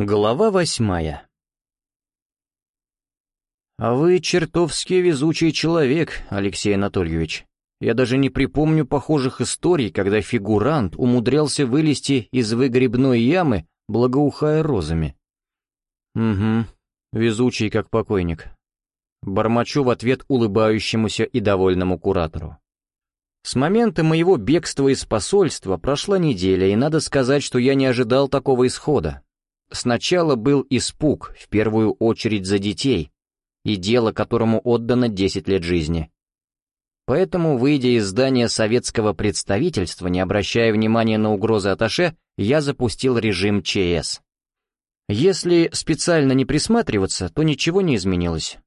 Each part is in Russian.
Глава восьмая «А вы чертовски везучий человек, Алексей Анатольевич. Я даже не припомню похожих историй, когда фигурант умудрялся вылезти из выгребной ямы, благоухая розами». «Угу, везучий как покойник». Бормочу в ответ улыбающемуся и довольному куратору. С момента моего бегства из посольства прошла неделя, и надо сказать, что я не ожидал такого исхода. Сначала был испуг, в первую очередь за детей, и дело, которому отдано 10 лет жизни. Поэтому, выйдя из здания советского представительства, не обращая внимания на угрозы Аташе, я запустил режим ЧС. Если специально не присматриваться, то ничего не изменилось.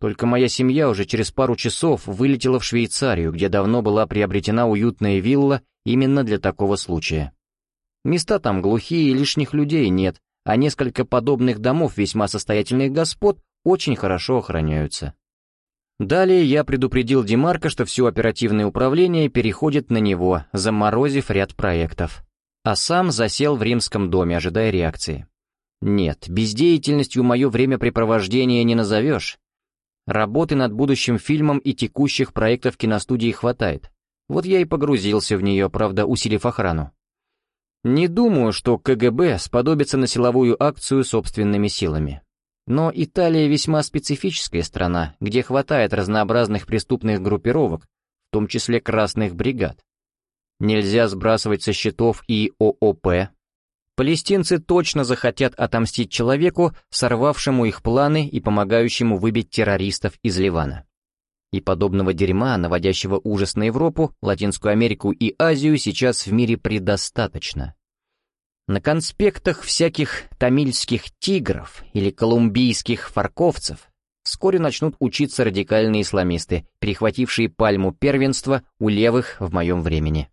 Только моя семья уже через пару часов вылетела в Швейцарию, где давно была приобретена уютная вилла именно для такого случая. Места там глухие и лишних людей нет, а несколько подобных домов весьма состоятельных господ очень хорошо охраняются. Далее я предупредил Демарка, что все оперативное управление переходит на него, заморозив ряд проектов. А сам засел в римском доме, ожидая реакции. Нет, бездеятельностью мое времяпрепровождение не назовешь. Работы над будущим фильмом и текущих проектов киностудии хватает. Вот я и погрузился в нее, правда, усилив охрану. Не думаю, что КГБ сподобится на силовую акцию собственными силами. Но Италия весьма специфическая страна, где хватает разнообразных преступных группировок, в том числе красных бригад. Нельзя сбрасывать со счетов и ООП. Палестинцы точно захотят отомстить человеку, сорвавшему их планы и помогающему выбить террористов из Ливана. И подобного дерьма, наводящего ужас на Европу, Латинскую Америку и Азию, сейчас в мире предостаточно. На конспектах всяких тамильских тигров или колумбийских фарковцев вскоре начнут учиться радикальные исламисты, перехватившие пальму первенства у левых в моем времени.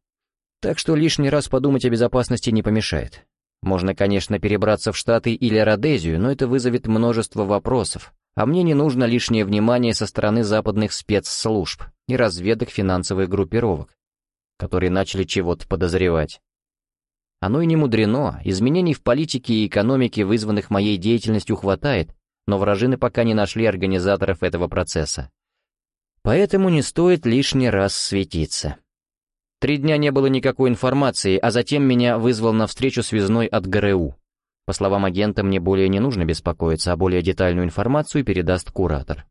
Так что лишний раз подумать о безопасности не помешает. Можно, конечно, перебраться в Штаты или Родезию, но это вызовет множество вопросов, а мне не нужно лишнее внимание со стороны западных спецслужб и разведок финансовых группировок, которые начали чего-то подозревать. Оно и не мудрено, изменений в политике и экономике, вызванных моей деятельностью, хватает, но вражины пока не нашли организаторов этого процесса. Поэтому не стоит лишний раз светиться. Три дня не было никакой информации, а затем меня вызвал на встречу связной от ГРУ. По словам агента, мне более не нужно беспокоиться, а более детальную информацию передаст куратор.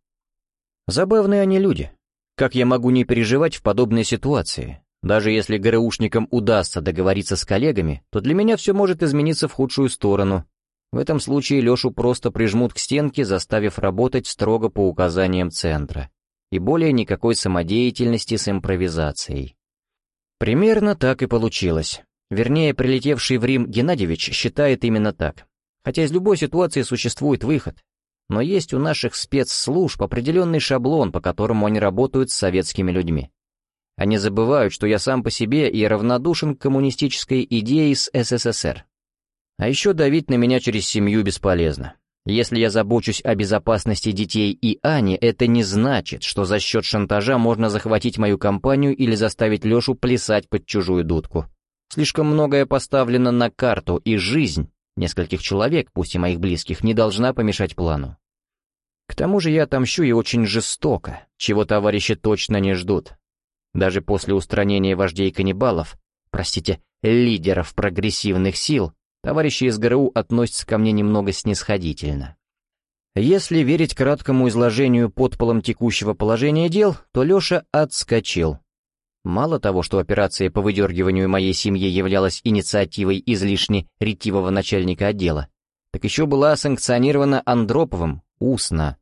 Забавные они люди. Как я могу не переживать в подобной ситуации? Даже если ГРУшникам удастся договориться с коллегами, то для меня все может измениться в худшую сторону. В этом случае Лешу просто прижмут к стенке, заставив работать строго по указаниям центра. И более никакой самодеятельности с импровизацией. Примерно так и получилось. Вернее, прилетевший в Рим Геннадьевич считает именно так. Хотя из любой ситуации существует выход. Но есть у наших спецслужб определенный шаблон, по которому они работают с советскими людьми. Они забывают, что я сам по себе и равнодушен к коммунистической идее с СССР. А еще давить на меня через семью бесполезно. Если я забочусь о безопасности детей и Ани, это не значит, что за счет шантажа можно захватить мою компанию или заставить Лешу плясать под чужую дудку. Слишком многое поставлено на карту, и жизнь нескольких человек, пусть и моих близких, не должна помешать плану. К тому же я отомщу и очень жестоко, чего товарищи точно не ждут. Даже после устранения вождей каннибалов, простите, лидеров прогрессивных сил, товарищи из ГРУ относятся ко мне немного снисходительно. Если верить краткому изложению подполом текущего положения дел, то Леша отскочил, Мало того, что операция по выдергиванию моей семьи являлась инициативой излишне ретивого начальника отдела, так еще была санкционирована Андроповым устно.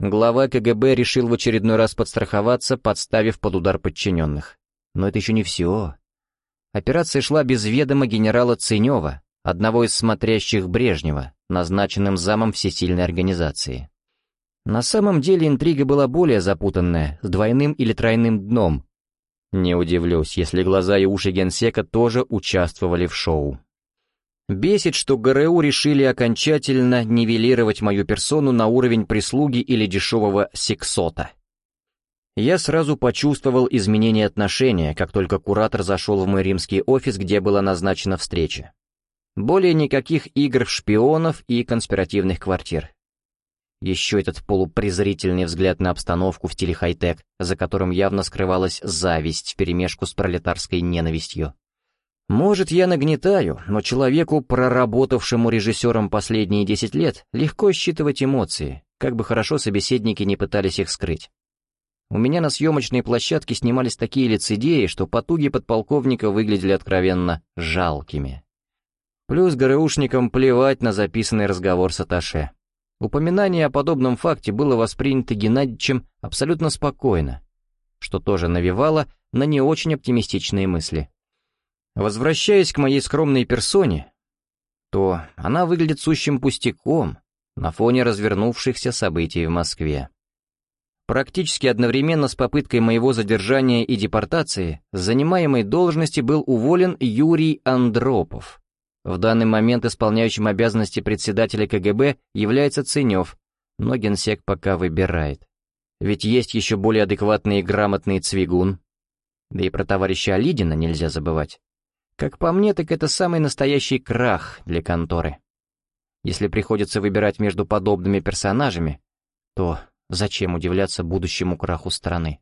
Глава КГБ решил в очередной раз подстраховаться, подставив под удар подчиненных. Но это еще не все. Операция шла без ведома генерала Ценева, одного из смотрящих Брежнева, назначенным замом всесильной организации. На самом деле интрига была более запутанная, с двойным или тройным дном, не удивлюсь, если глаза и уши генсека тоже участвовали в шоу. Бесит, что ГРУ решили окончательно нивелировать мою персону на уровень прислуги или дешевого сексота. Я сразу почувствовал изменение отношения, как только куратор зашел в мой римский офис, где была назначена встреча. Более никаких игр в шпионов и конспиративных квартир. Еще этот полупрезрительный взгляд на обстановку в стиле хай-тек, за которым явно скрывалась зависть вперемешку с пролетарской ненавистью. Может, я нагнетаю, но человеку, проработавшему режиссером последние десять лет, легко считывать эмоции, как бы хорошо собеседники не пытались их скрыть. У меня на съемочной площадке снимались такие лицедеи, что потуги подполковника выглядели откровенно жалкими. Плюс ГРУшникам плевать на записанный разговор с Аташе. Упоминание о подобном факте было воспринято Геннадьевичем абсолютно спокойно, что тоже навевало на не очень оптимистичные мысли. Возвращаясь к моей скромной персоне, то она выглядит сущим пустяком на фоне развернувшихся событий в Москве. Практически одновременно с попыткой моего задержания и депортации с занимаемой должности был уволен Юрий Андропов, в данный момент исполняющим обязанности председателя КГБ является Ценев, но генсек пока выбирает. Ведь есть еще более адекватный и грамотный Цвигун. Да и про товарища Алидина нельзя забывать. Как по мне, так это самый настоящий крах для конторы. Если приходится выбирать между подобными персонажами, то зачем удивляться будущему краху страны?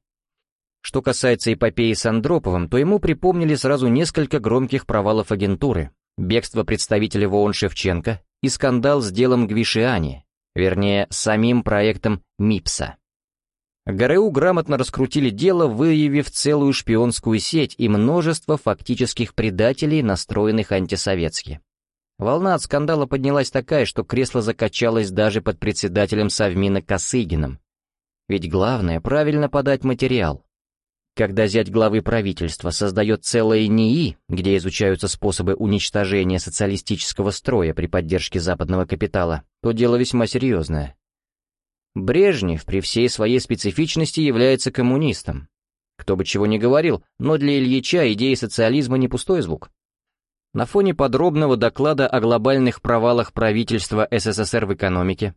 Что касается эпопеи с Андроповым, то ему припомнили сразу несколько громких провалов агентуры, бегство представителя ВООН Шевченко и скандал с делом Гвишиани, вернее, самим проектом МИПСа. ГРУ грамотно раскрутили дело, выявив целую шпионскую сеть и множество фактических предателей, настроенных антисоветски. Волна от скандала поднялась такая, что кресло закачалось даже под председателем Совмина Косыгиным. Ведь главное — правильно подать материал. Когда зять главы правительства создает целое НИИ, где изучаются способы уничтожения социалистического строя при поддержке западного капитала, то дело весьма серьезное. Брежнев при всей своей специфичности является коммунистом. Кто бы чего ни говорил, но для Ильича идея социализма не пустой звук. На фоне подробного доклада о глобальных провалах правительства СССР в экономике,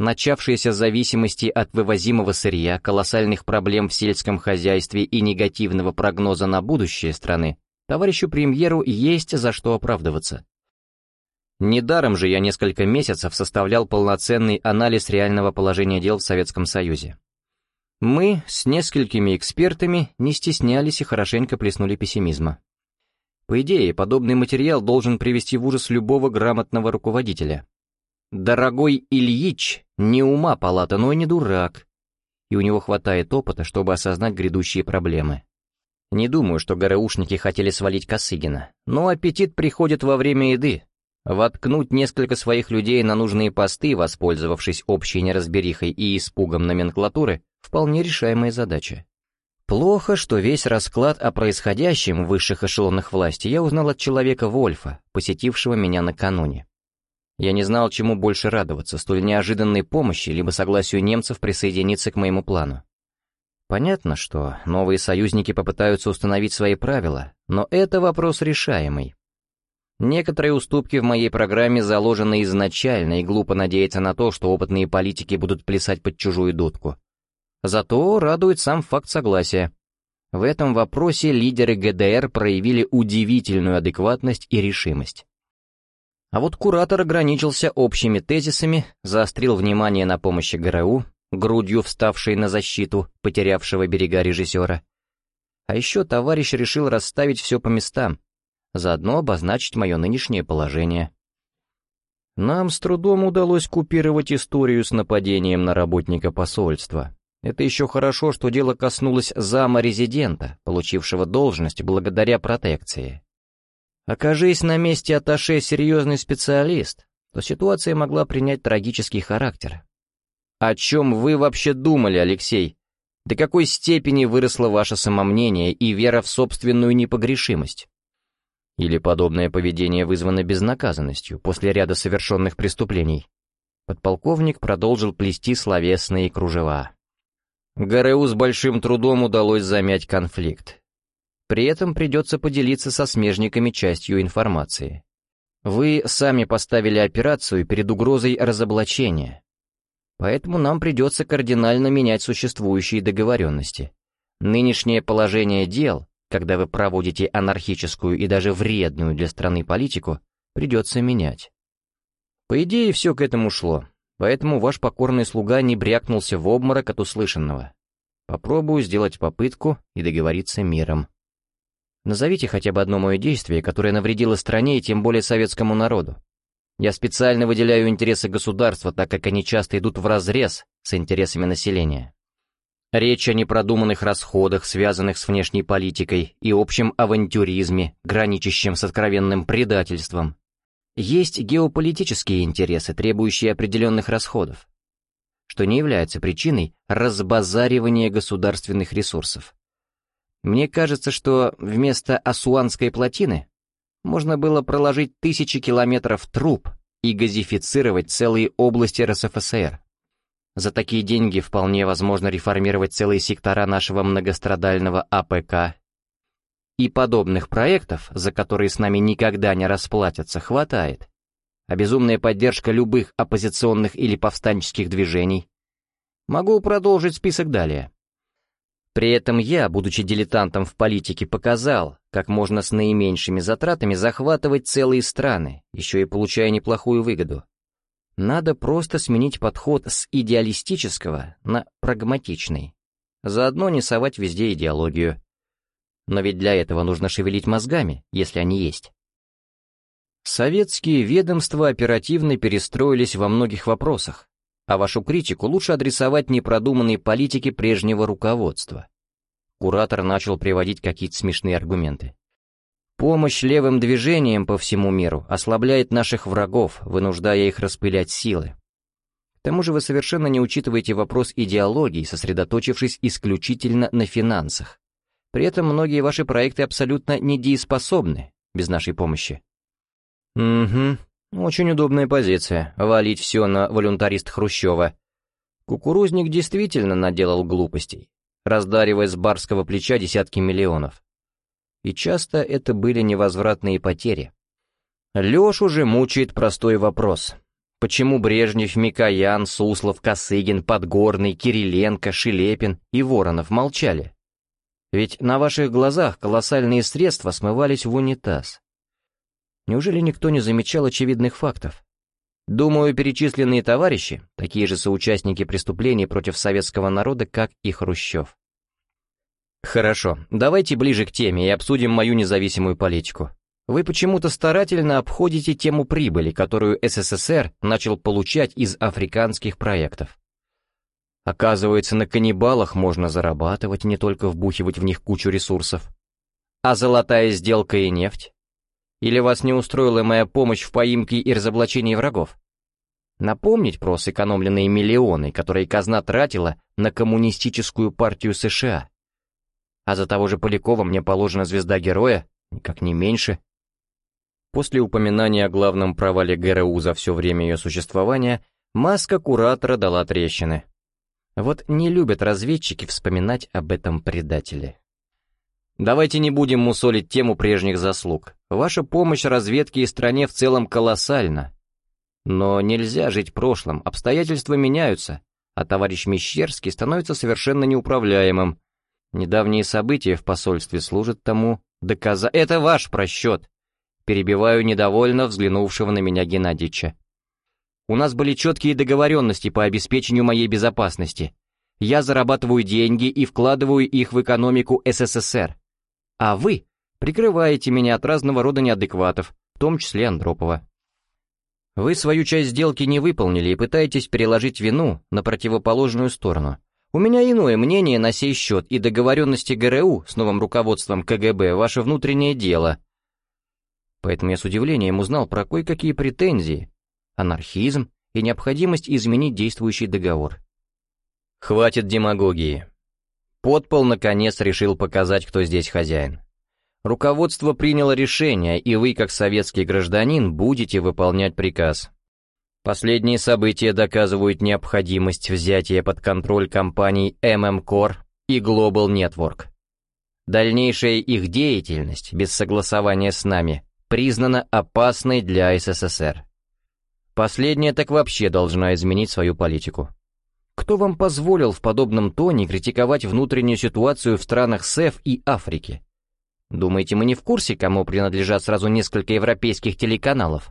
начавшейся зависимости от вывозимого сырья, колоссальных проблем в сельском хозяйстве и негативного прогноза на будущее страны, товарищу премьеру есть за что оправдываться. Недаром же я несколько месяцев составлял полноценный анализ реального положения дел в Советском Союзе. Мы с несколькими экспертами не стеснялись и хорошенько плеснули пессимизма. По идее, подобный материал должен привести в ужас любого грамотного руководителя. Дорогой Ильич не ума палата, но и не дурак, и у него хватает опыта, чтобы осознать грядущие проблемы. Не думаю, что ГРУшники хотели свалить Косыгина, но аппетит приходит во время еды. Воткнуть несколько своих людей на нужные посты, воспользовавшись общей неразберихой и испугом номенклатуры, вполне решаемая задача. Плохо, что весь расклад о происходящем в высших эшелонах власти я узнал от человека Вольфа, посетившего меня накануне. Я не знал, чему больше радоваться, столь неожиданной помощи, либо согласию немцев присоединиться к моему плану. Понятно, что новые союзники попытаются установить свои правила, но это вопрос решаемый. Некоторые уступки в моей программе заложены изначально, и глупо надеяться на то, что опытные политики будут плясать под чужую дудку. Зато радует сам факт согласия. В этом вопросе лидеры ГДР проявили удивительную адекватность и решимость. А вот куратор ограничился общими тезисами, заострил внимание на помощи ГРУ, грудью вставшей на защиту потерявшего берега режиссера. А еще товарищ решил расставить все по местам, заодно обозначить мое нынешнее положение. Нам с трудом удалось купировать историю с нападением на работника посольства. Это еще хорошо, что дело коснулось зама резидента, получившего должность благодаря протекции. Окажись на месте Аташе серьезный специалист, то ситуация могла принять трагический характер. О чем вы вообще думали, Алексей? До какой степени выросло ваше самомнение и вера в собственную непогрешимость? Или подобное поведение вызвано безнаказанностью после ряда совершенных преступлений? Подполковник продолжил плести словесные кружева. ГРУ с большим трудом удалось замять конфликт. При этом придется поделиться со смежниками частью информации. Вы сами поставили операцию перед угрозой разоблачения. Поэтому нам придется кардинально менять существующие договоренности. Нынешнее положение дел, когда вы проводите анархическую и даже вредную для страны политику, придется менять. По идее, все к этому шло, поэтому ваш покорный слуга не брякнулся в обморок от услышанного. Попробую сделать попытку и договориться миром. Назовите хотя бы одно мое действие, которое навредило стране и тем более советскому народу. Я специально выделяю интересы государства, так как они часто идут вразрез с интересами населения. Речь о непродуманных расходах, связанных с внешней политикой, и общем авантюризме, граничащем с откровенным предательством. Есть геополитические интересы, требующие определенных расходов, что не является причиной разбазаривания государственных ресурсов. Мне кажется, что вместо Асуанской плотины можно было проложить тысячи километров труб и газифицировать целые области РСФСР. За такие деньги вполне возможно реформировать целые сектора нашего многострадального АПК. И подобных проектов, за которые с нами никогда не расплатятся, хватает. А безумная поддержка любых оппозиционных или повстанческих движений. Могу продолжить список далее. При этом я, будучи дилетантом в политике, показал, как можно с наименьшими затратами захватывать целые страны, еще и получая неплохую выгоду. Надо просто сменить подход с идеалистического на прагматичный. Заодно не совать везде идеологию. Но ведь для этого нужно шевелить мозгами, если они есть. Советские ведомства оперативно перестроились во многих вопросах, а вашу критику лучше адресовать непродуманной политике прежнего руководства. Куратор начал приводить какие-то смешные аргументы. Помощь левым движениям по всему миру ослабляет наших врагов, вынуждая их распылять силы. К тому же вы совершенно не учитываете вопрос идеологии, сосредоточившись исключительно на финансах. При этом многие ваши проекты абсолютно недееспособны без нашей помощи. Угу, очень удобная позиция, валить все на волюнтарист Хрущева. Кукурузник действительно наделал глупостей, раздаривая с барского плеча десятки миллионов. И часто это были невозвратные потери. Лешу же мучает простой вопрос. Почему Брежнев, Микоян, Суслов, Косыгин, Подгорный, Кириленко, Шелепин и Воронов молчали? Ведь на ваших глазах колоссальные средства смывались в унитаз. Неужели никто не замечал очевидных фактов? Думаю, перечисленные товарищи, такие же соучастники преступлений против советского народа, как и Хрущев. Хорошо, давайте ближе к теме и обсудим мою независимую политику. Вы почему-то старательно обходите тему прибыли, которую СССР начал получать из африканских проектов. Оказывается, на каннибалах можно зарабатывать, не только вбухивать в них кучу ресурсов. А золотая сделка и нефть? Или вас не устроила моя помощь в поимке и разоблачении врагов? Напомнить про сэкономленные миллионы, которые казна тратила на коммунистическую партию США. А за того же Полякова мне положена звезда героя, никак не меньше. После упоминания о главном провале ГРУ за все время ее существования, маска куратора дала трещины. Вот не любят разведчики вспоминать об этом предателе. Давайте не будем мусолить тему прежних заслуг. Ваша помощь разведке и стране в целом колоссальна. Но нельзя жить прошлым, обстоятельства меняются, а товарищ Мещерский становится совершенно неуправляемым. Недавние события в посольстве служат тому доказа... Это ваш просчет. Перебиваю недовольно взглянувшего на меня Геннадьевича. У нас были четкие договоренности по обеспечению моей безопасности. Я зарабатываю деньги и вкладываю их в экономику СССР. А вы прикрываете меня от разного рода неадекватов, в том числе Андропова. Вы свою часть сделки не выполнили и пытаетесь переложить вину на противоположную сторону. У меня иное мнение на сей счет, и договоренности ГРУ с новым руководством КГБ – ваше внутреннее дело. Поэтому я с удивлением узнал про кое-какие претензии, анархизм и необходимость изменить действующий договор. Хватит демагогии. Подпол, наконец, решил показать, кто здесь хозяин. Руководство приняло решение, и вы, как советский гражданин, будете выполнять приказ. Последние события доказывают необходимость взятия под контроль компаний MM Core и Global Network. Дальнейшая их деятельность, без согласования с нами, признана опасной для СССР. Последняя так вообще должна изменить свою политику. Кто вам позволил в подобном тоне критиковать внутреннюю ситуацию в странах СЭФ и Африки? Думаете, мы не в курсе, кому принадлежат сразу несколько европейских телеканалов?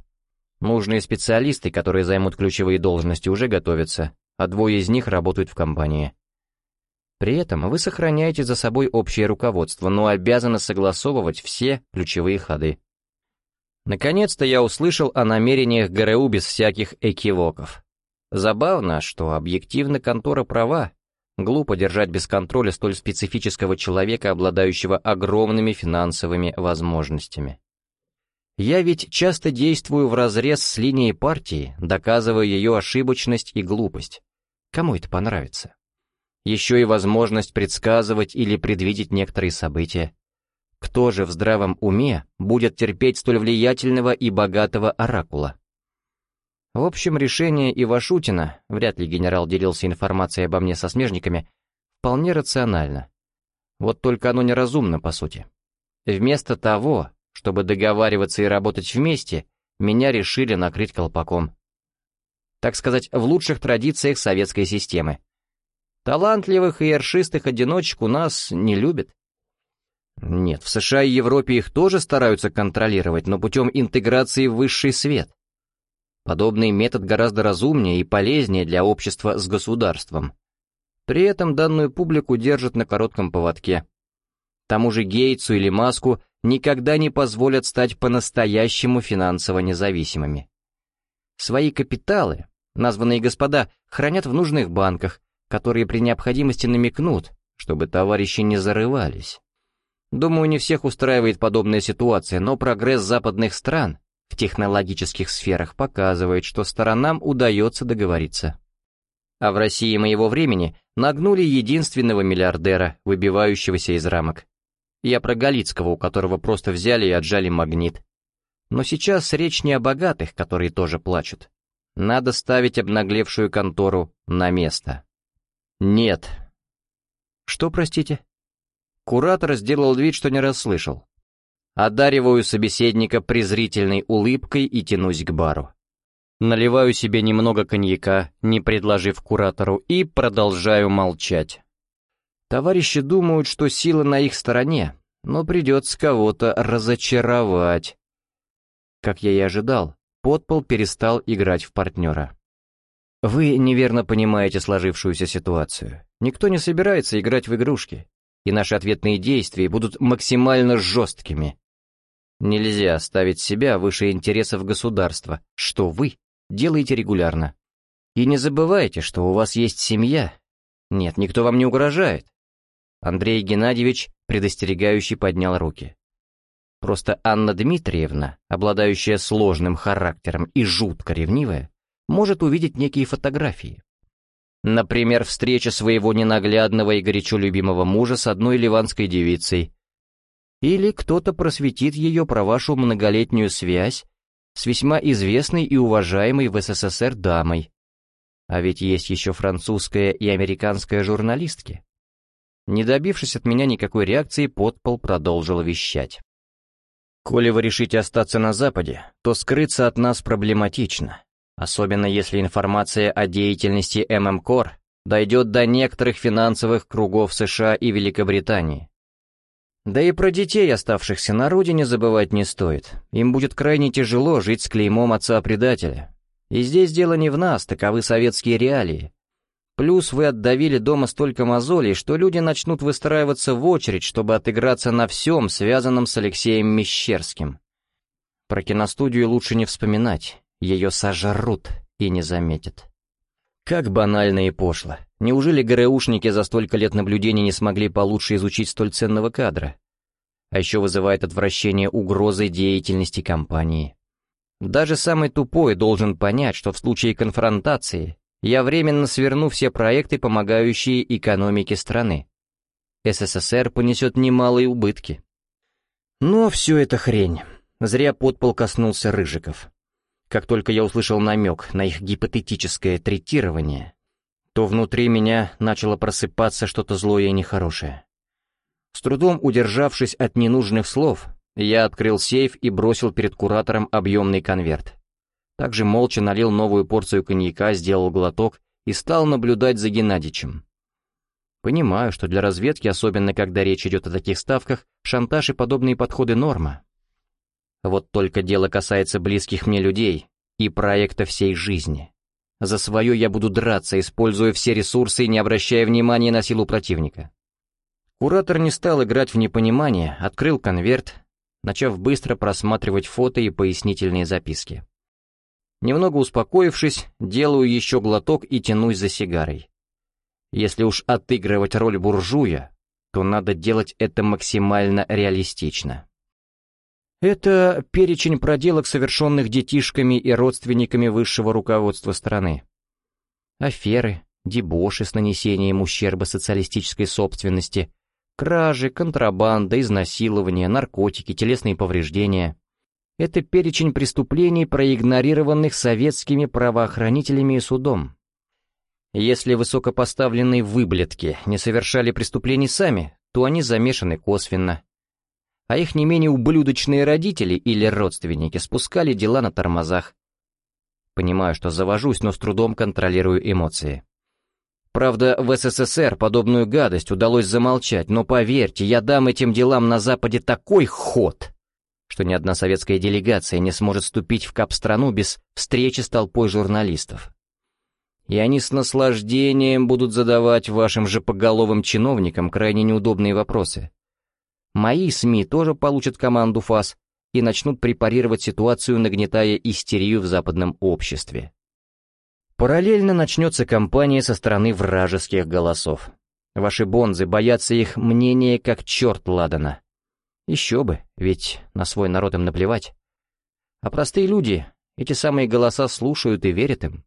Нужные специалисты, которые займут ключевые должности, уже готовятся, а двое из них работают в компании. При этом вы сохраняете за собой общее руководство, но обязаны согласовывать все ключевые ходы. Наконец-то я услышал о намерениях ГРУ без всяких экивоков. Забавно, что объективно контора права. Глупо держать без контроля столь специфического человека, обладающего огромными финансовыми возможностями. Я ведь часто действую вразрез с линией партии, доказывая ее ошибочность и глупость. Кому это понравится? еще и возможность предсказывать или предвидеть некоторые события. Кто же в здравом уме будет терпеть столь влиятельного и богатого оракула? В общем, решение Ивашутина, вряд ли генерал делился информацией обо мне со смежниками, вполне рационально. Вот только оно неразумно, по сути. Вместо того, чтобы договариваться и работать вместе, меня решили накрыть колпаком. Так сказать, в лучших традициях советской системы. Талантливых и ершистых одиночек у нас не любят. Нет, в США и Европе их тоже стараются контролировать, но путем интеграции в высший свет. Подобный метод гораздо разумнее и полезнее для общества с государством. При этом данную публику держат на коротком поводке. Тому же Гейтсу или Маску никогда не позволят стать по-настоящему финансово независимыми. Свои капиталы, названные господа, хранят в нужных банках, которые при необходимости намекнут, чтобы товарищи не зарывались. Думаю, не всех устраивает подобная ситуация, но прогресс западных стран в технологических сферах показывает, что сторонам удается договориться. А в России моего времени нагнули единственного миллиардера, выбивающегося из рамок. Я про Галицкого, у которого просто взяли и отжали магнит. Но сейчас речь не о богатых, которые тоже плачут. Надо ставить обнаглевшую контору на место. «Нет». «Что, простите?» Куратор сделал вид, что не расслышал. Одариваю собеседника презрительной улыбкой и тянусь к бару. Наливаю себе немного коньяка, не предложив куратору, и продолжаю молчать. Товарищи думают, что сила на их стороне, но придется кого-то разочаровать. Как я и ожидал, подпол перестал играть в партнера. Вы неверно понимаете сложившуюся ситуацию. Никто не собирается играть в игрушки, и наши ответные действия будут максимально жесткими. Нельзя ставить себя выше интересов государства, что вы делаете регулярно. И не забывайте, что у вас есть семья. Нет, никто вам не угрожает. Андрей Геннадьевич предостерегающий поднял руки. Просто Анна Дмитриевна, обладающая сложным характером и жутко ревнивая, может увидеть некие фотографии. Например, встреча своего ненаглядного и горячо любимого мужа с одной ливанской девицей. Или кто-то просветит ее про вашу многолетнюю связь с весьма известной и уважаемой в СССР дамой. А ведь есть еще французская и американская журналистки. Не добившись от меня никакой реакции, подпол продолжил вещать. «Коли вы решите остаться на Западе, то скрыться от нас проблематично особенно если информация о деятельности ММКОР дойдет до некоторых финансовых кругов США и Великобритании. Да и про детей, оставшихся на родине, забывать не стоит. Им будет крайне тяжело жить с клеймом отца-предателя. И здесь дело не в нас, таковы советские реалии. Плюс вы отдавили дома столько мозолей, что люди начнут выстраиваться в очередь, чтобы отыграться на всем, связанном с Алексеем Мещерским. Про киностудию лучше не вспоминать ее сожрут и не заметят. Как банально и пошло. Неужели ГРУшники за столько лет наблюдений не смогли получше изучить столь ценного кадра? А еще вызывает отвращение угрозы деятельности компании. Даже самый тупой должен понять, что в случае конфронтации я временно сверну все проекты, помогающие экономике страны. СССР понесет немалые убытки. Но все это хрень. Зря подпол коснулся Рыжиков. Как только я услышал намек на их гипотетическое третирование, то внутри меня начало просыпаться что-то злое и нехорошее. С трудом удержавшись от ненужных слов, я открыл сейф и бросил перед куратором объемный конверт. Также молча налил новую порцию коньяка, сделал глоток и стал наблюдать за Геннадичем. По Понимаю, что для разведки, особенно когда речь идет о таких ставках, шантаж и подобные подходы норма. Вот только дело касается близких мне людей и проекта всей жизни. За свое я буду драться, используя все ресурсы и не обращая внимания на силу противника. Куратор не стал играть в непонимание, открыл конверт, начав быстро просматривать фото и пояснительные записки. Немного успокоившись, делаю еще глоток и тянусь за сигарой. Если уж отыгрывать роль буржуя, то надо делать это максимально реалистично. Это перечень проделок, совершенных детишками и родственниками высшего руководства страны. Аферы, дебоши с нанесением ущерба социалистической собственности, кражи, контрабанда, изнасилования, наркотики, телесные повреждения. Это перечень преступлений, проигнорированных советскими правоохранителями и судом. Если высокопоставленные выблетки не совершали преступлений сами, то они замешаны косвенно. А их не менее ублюдочные родители или родственники спускали дела на тормозах. Понимаю, что завожусь, но с трудом контролирую эмоции. Правда, в СССР подобную гадость удалось замолчать, но поверьте, я дам этим делам на Западе такой ход, что ни одна советская делегация не сможет вступить в кап-страну без встречи с толпой журналистов и они с наслаждением будут задавать вашим же поголовым чиновникам крайне неудобные вопросы. Мои СМИ тоже получат команду ФАС и начнут препарировать ситуацию, нагнетая истерию в западном обществе. Параллельно начнется кампания со стороны вражеских голосов. Ваши бонзы боятся их мнения как черт ладана. Еще бы, ведь на свой народ им наплевать. А простые люди эти самые голоса слушают и верят им.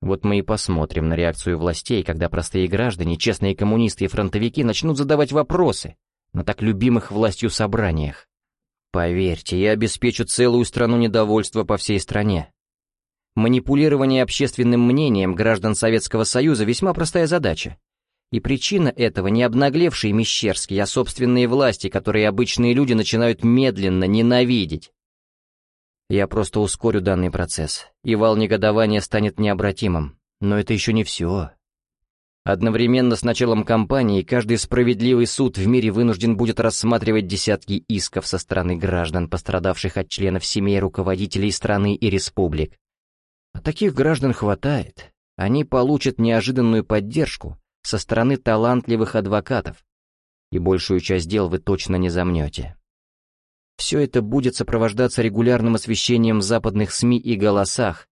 Вот мы и посмотрим на реакцию властей, когда простые граждане, честные коммунисты и фронтовики начнут задавать вопросы на так любимых властью собраниях. Поверьте, я обеспечу целую страну недовольства по всей стране. Манипулирование общественным мнением граждан Советского Союза весьма простая задача. И причина этого не обнаглевшие Мещерские, а собственные власти, которые обычные люди начинают медленно ненавидеть. Я просто ускорю данный процесс, и вал негодования станет необратимым. Но это еще не все. Одновременно с началом кампании каждый справедливый суд в мире вынужден будет рассматривать десятки исков со стороны граждан, пострадавших от членов семей руководителей страны и республик. А таких граждан хватает. Они получат неожиданную поддержку со стороны талантливых адвокатов, и большую часть дел вы точно не замнете. Все это будет сопровождаться регулярным освещением западных СМИ и голосах.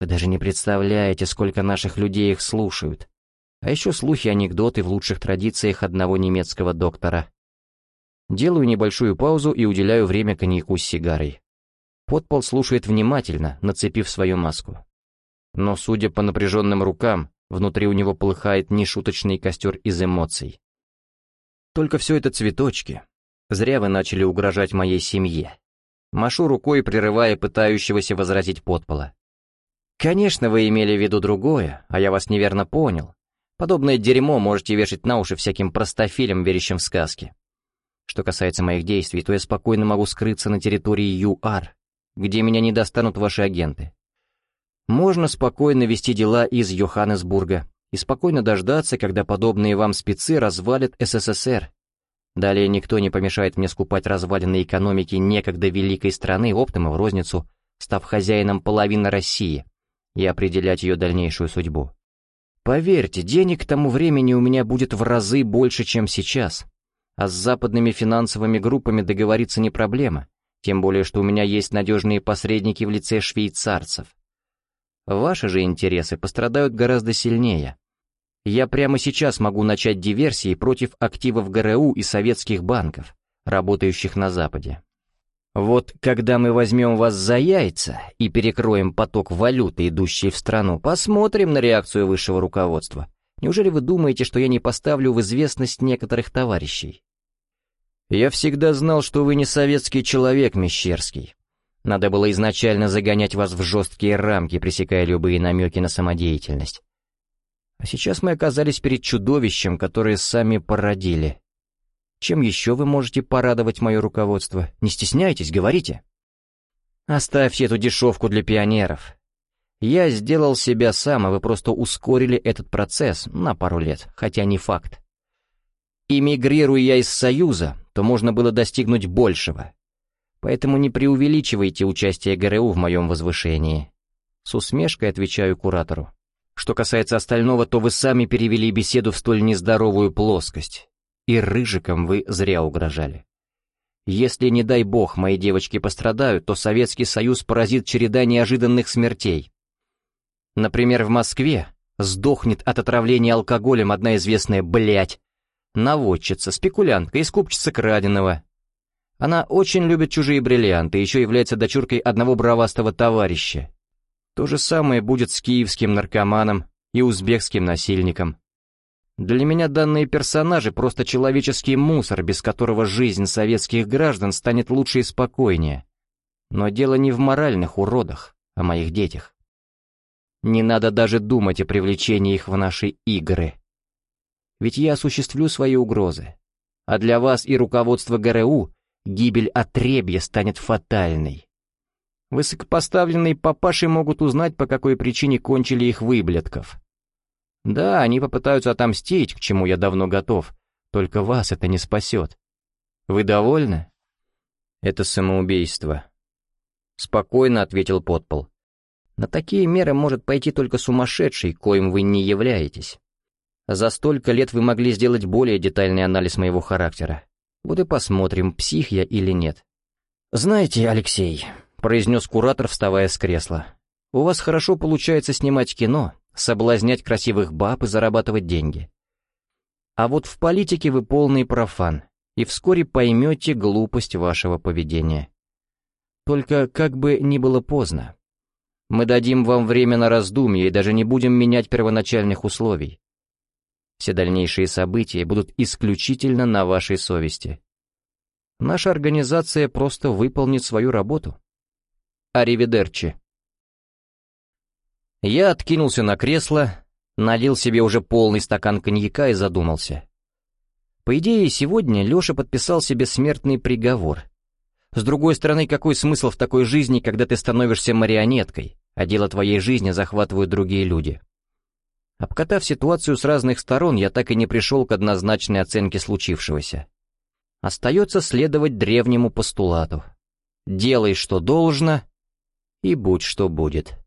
Вы даже не представляете, сколько наших людей их слушают. А еще слухи, анекдоты в лучших традициях одного немецкого доктора. Делаю небольшую паузу и уделяю время коньяку с сигарой. Подпол слушает внимательно, нацепив свою маску. Но, судя по напряженным рукам, внутри у него полыхает нешуточный костер из эмоций. Только все это цветочки, Зря вы начали угрожать моей семье. Машу рукой, прерывая пытающегося возразить подпола. Конечно, вы имели в виду другое, а я вас неверно понял. Подобное дерьмо можете вешать на уши всяким простофилям, верящим в сказки. Что касается моих действий, то я спокойно могу скрыться на территории ЮАР, где меня не достанут ваши агенты. Можно спокойно вести дела из Йоханнесбурга и спокойно дождаться, когда подобные вам спецы развалят СССР Далее никто не помешает мне скупать развалины экономики некогда великой страны оптом и в розницу, став хозяином половины России и определять ее дальнейшую судьбу. Поверьте, денег к тому времени у меня будет в разы больше, чем сейчас. А с западными финансовыми группами договориться не проблема, тем более что у меня есть надежные посредники в лице швейцарцев. Ваши же интересы пострадают гораздо сильнее. Я прямо сейчас могу начать диверсии против активов ГРУ и советских банков, работающих на Западе. Вот когда мы возьмем вас за яйца и перекроем поток валюты, идущий в страну, посмотрим на реакцию высшего руководства. Неужели вы думаете, что я не поставлю в известность некоторых товарищей? Я всегда знал, что вы не советский человек, Мещерский. Надо было изначально загонять вас в жесткие рамки, пресекая любые намеки на самодеятельность. А сейчас мы оказались перед чудовищем, которое сами породили. Чем еще вы можете порадовать мое руководство? Не стесняйтесь, говорите. Оставьте эту дешевку для пионеров. Я сделал себя сам, а вы просто ускорили этот процесс на пару лет, хотя не факт. Эмигрируя я из Союза, то можно было достигнуть большего. Поэтому не преувеличивайте участие ГРУ в моем возвышении. С усмешкой отвечаю куратору. Что касается остального, то вы сами перевели беседу в столь нездоровую плоскость. И рыжиком вы зря угрожали. Если, не дай бог, мои девочки пострадают, то Советский Союз поразит череда неожиданных смертей. Например, в Москве сдохнет от отравления алкоголем одна известная блядь, наводчица, спекулянтка и скупщица краденого. Она очень любит чужие бриллианты, еще является дочуркой одного бравастого товарища. То же самое будет с киевским наркоманом и узбекским насильником. Для меня данные персонажи просто человеческий мусор, без которого жизнь советских граждан станет лучше и спокойнее. Но дело не в моральных уродах, а моих детях. Не надо даже думать о привлечении их в наши игры. Ведь я осуществлю свои угрозы. А для вас и руководства ГРУ гибель отребья станет фатальной. Высокопоставленные папаши могут узнать, по какой причине кончили их выблядков. Да, они попытаются отомстить, к чему я давно готов, только вас это не спасет. Вы довольны? Это самоубийство. Спокойно ответил подпол. На такие меры может пойти только сумасшедший, коим вы не являетесь. За столько лет вы могли сделать более детальный анализ моего характера. Вот и посмотрим, псих я или нет. Знаете, Алексей, произнес куратор, вставая с кресла. «У вас хорошо получается снимать кино, соблазнять красивых баб и зарабатывать деньги. А вот в политике вы полный профан, и вскоре поймете глупость вашего поведения. Только как бы ни было поздно. Мы дадим вам время на раздумье и даже не будем менять первоначальных условий. Все дальнейшие события будут исключительно на вашей совести. Наша организация просто выполнит свою работу. Аривидерчи. Я откинулся на кресло, налил себе уже полный стакан коньяка и задумался. По идее, сегодня Леша подписал себе смертный приговор. С другой стороны, какой смысл в такой жизни, когда ты становишься марионеткой, а дело твоей жизни захватывают другие люди? Обкатав ситуацию с разных сторон, я так и не пришел к однозначной оценке случившегося. Остается следовать древнему постулату. Делай, что должно, и будь что будет.